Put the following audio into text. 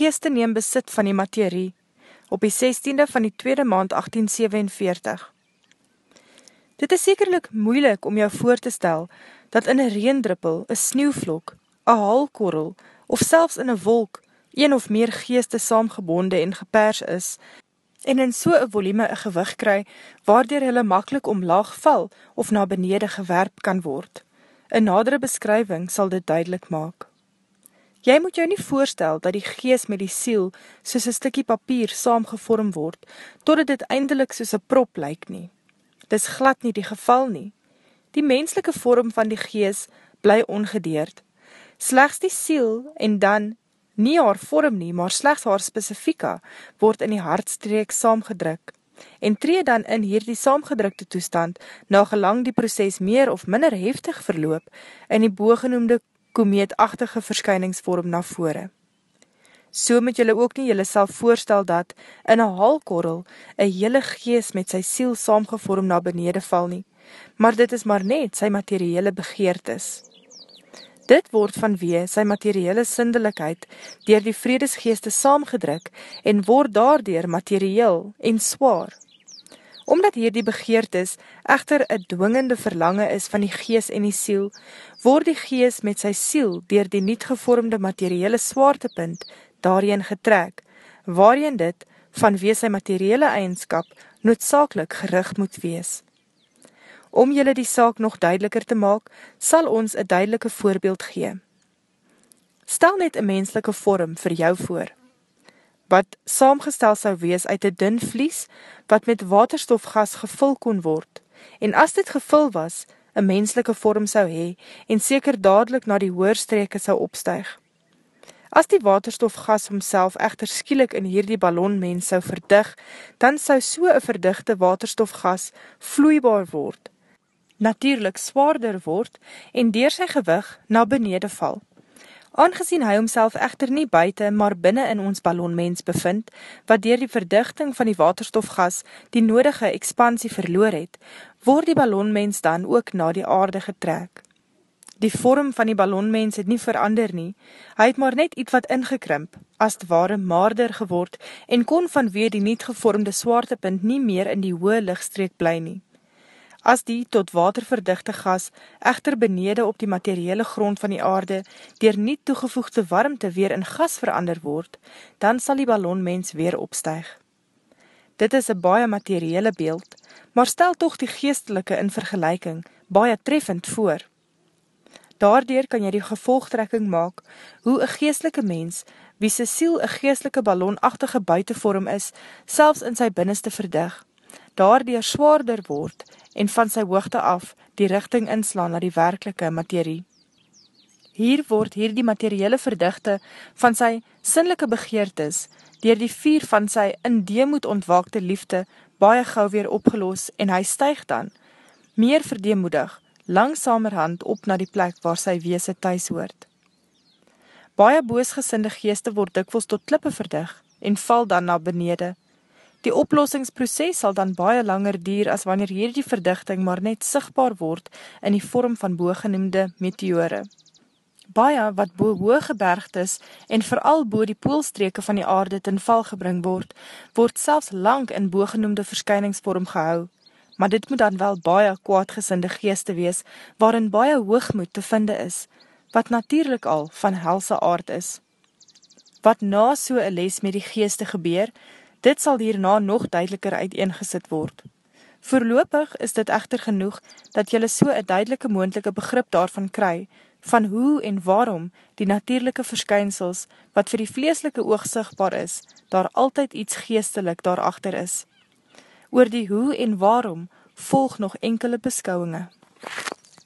geeste neem besit van die materie, op die 16de van die tweede maand 1847. Dit is sekerlik moeilik om jou voor te stel, dat in een reendruppel, een sneeuwvlok, een halkorrel, of selfs in een wolk, een of meer geeste saamgebonde en gepers is, en in so'n volume een gewig kry, waardoor hulle makkelijk omlaag val of na benede gewerp kan word. Een nadere beskrywing sal dit duidelik maak. Jy moet jou nie voorstel dat die gees met die siel soos een stikkie papier saamgevorm word, totdat dit eindelijk soos een prop lyk nie. Dis glad nie die geval nie. Die menslike vorm van die gees bly ongedeerd. Slechts die siel en dan nie haar vorm nie, maar slechts haar specifieka, word in die hartstreek saamgedruk, en tree dan in hier die saamgedrukte toestand, na gelang die proces meer of minder heftig verloop, in die boogenoemde komeetachtige verskyningsvorm na vore. So moet jylle ook nie jylle sal voorstel dat, in een halkorrel, een hele gees met sy siel saamgevorm na benede val nie, maar dit is maar net sy materiële begeert is. Dit word vanwee sy materiële sindelikheid dier die vredesgeeste saamgedruk en word daardoor materieel en swaar. Omdat hier die begeert is, echter een dwingende verlange is van die gees en die siel, word die gees met sy siel dier die niet gevormde materiële swaartepunt daarin getrek, waarin dit, vanwee sy materiële eigenskap, noodzakelik gericht moet wees. Om jylle die saak nog duideliker te maak, sal ons een duidelike voorbeeld gee. Stel net een menslike vorm vir jou voor, wat saamgestel sou wees uit een dun vlies, wat met waterstofgas gevul kon word, en as dit gevul was, een menslike vorm sou hee, en seker dadelijk na die hoorstreke sou opstuig. As die waterstofgas homself echter skielik in hierdie ballonmens sou verdig, dan sou so een verdigte waterstofgas vloeibaar word, natuurlijk zwaarder word en dier sy gewig na benede val. Aangezien hy homself echter nie buiten, maar binnen in ons ballonmens bevind, wat dier die verdichting van die waterstofgas die nodige expansie verloor het, word die ballonmens dan ook na die aarde getrek. Die vorm van die ballonmens het nie verander nie, hy het maar net iets wat ingekrimp, as het ware maarder geword en kon vanweer die niet gevormde swaartepunt nie meer in die hoë lichtstreek bly nie. As die tot waterverdichte gas echter benede op die materiële grond van die aarde dier nie toegevoegde warmte weer in gas verander word, dan sal die ballonmens weer opstuig. Dit is een baie materiële beeld, maar stel toch die geestelike in vergelijking baie treffend voor. Daardoor kan jy die gevolgtrekking maak hoe een geestelike mens, wie sy siel een geestelike ballonachtige buitenvorm is, selfs in sy binneste verdig, daardoor zwaarder word en van sy hoogte af die richting inslaan na die werkelike materie. Hier word hier die materiële verdichte van sy sinnelike begeertes dier die vier van sy in deemoed ontwaakte liefde baie gauw weer opgeloos en hy stuig dan, meer verdeemoedig, langsamerhand op na die plek waar sy weese thuis hoort. Baie boosgesinde geeste word dikwels tot klippe verdig en val dan na benede, Die oplossingsproces sal dan baie langer dier as wanneer hierdie verdichting maar net sigtbaar word in die vorm van boogenoemde meteore. Baie wat bo hoog gebergd is en vooral bo die poolstreke van die aarde ten val gebring word, word selfs lang in boogenoemde verskyningsvorm gehou. Maar dit moet dan wel baie kwaadgesinde geeste wees, waarin baie hoogmoed te vinde is, wat natuurlijk al van helse aard is. Wat na so'n les met die geeste gebeur, Dit sal hierna nog duideliker uiteengesit word. Voorlopig is dit echter genoeg dat jylle so een duidelike moendelike begrip daarvan kry, van hoe en waarom die natuurlijke verskynsels, wat vir die vleeslike oog sigtbaar is, daar altyd iets geestelik daarachter is. Oor die hoe en waarom volg nog enkele beskouwinge.